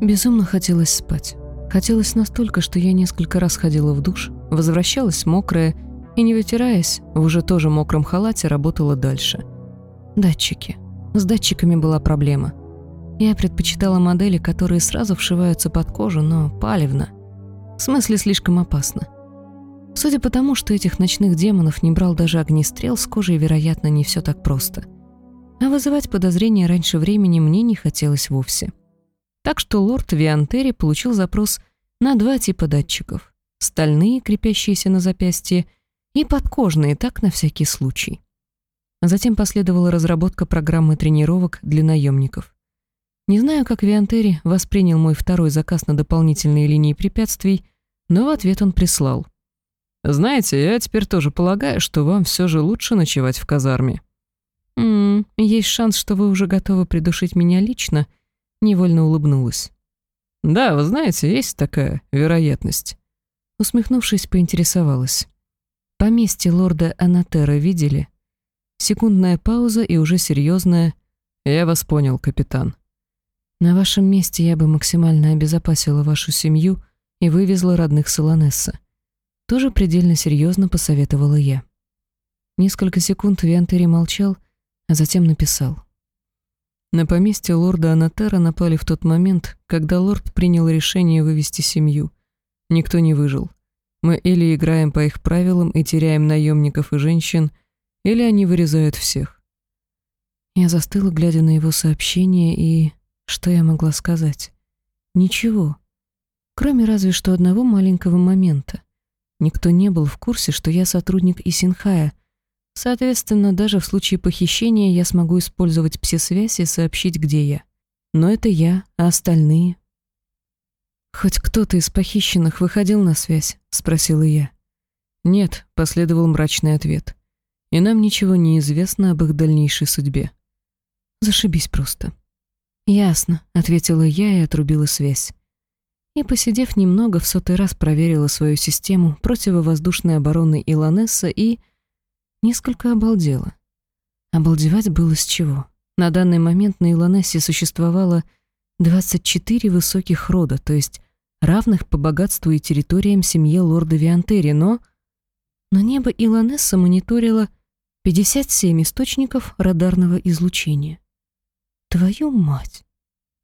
Безумно хотелось спать. Хотелось настолько, что я несколько раз ходила в душ, возвращалась мокрая и, не вытираясь, в уже тоже мокром халате работала дальше. Датчики. С датчиками была проблема. Я предпочитала модели, которые сразу вшиваются под кожу, но палевно. В смысле, слишком опасно. Судя по тому, что этих ночных демонов не брал даже огнестрел, с кожей, вероятно, не все так просто. А вызывать подозрения раньше времени мне не хотелось вовсе. Так что лорд Виантери получил запрос на два типа датчиков. Стальные, крепящиеся на запястье, и подкожные, так на всякий случай. Затем последовала разработка программы тренировок для наемников. Не знаю, как Виантери воспринял мой второй заказ на дополнительные линии препятствий, но в ответ он прислал. «Знаете, я теперь тоже полагаю, что вам все же лучше ночевать в казарме». «М -м, есть шанс, что вы уже готовы придушить меня лично», Невольно улыбнулась. «Да, вы знаете, есть такая вероятность». Усмехнувшись, поинтересовалась. «Поместье лорда Анатера видели?» Секундная пауза и уже серьезная. «Я вас понял, капитан. На вашем месте я бы максимально обезопасила вашу семью и вывезла родных Солонесса». Тоже предельно серьезно посоветовала я. Несколько секунд Виантери молчал, а затем написал. На поместье лорда Анатара напали в тот момент, когда лорд принял решение вывести семью. Никто не выжил. Мы или играем по их правилам и теряем наемников и женщин, или они вырезают всех. Я застыла, глядя на его сообщение, и... Что я могла сказать? Ничего. Кроме разве что одного маленького момента. Никто не был в курсе, что я сотрудник Исинхая — Соответственно, даже в случае похищения я смогу использовать пси-связь и сообщить, где я. Но это я, а остальные... «Хоть кто-то из похищенных выходил на связь?» — спросила я. «Нет», — последовал мрачный ответ. «И нам ничего не известно об их дальнейшей судьбе». «Зашибись просто». «Ясно», — ответила я и отрубила связь. И, посидев немного, в сотый раз проверила свою систему противовоздушной обороны Илонесса и Несколько обалдела. Обалдевать было с чего. На данный момент на Илонессе существовало 24 высоких рода, то есть равных по богатству и территориям семье лорда Виантери, но... Но небо Илонесса мониторило 57 источников радарного излучения. Твою мать!